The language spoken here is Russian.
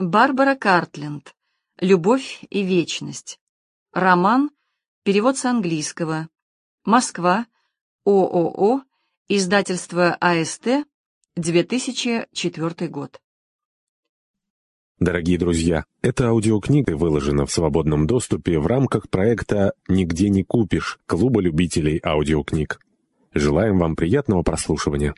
Барбара Картленд. Любовь и вечность. Роман. Перевод с английского. Москва. ООО. Издательство АСТ. 2004 год. Дорогие друзья, эта аудиокнига выложена в свободном доступе в рамках проекта «Нигде не купишь» Клуба любителей аудиокниг. Желаем вам приятного прослушивания.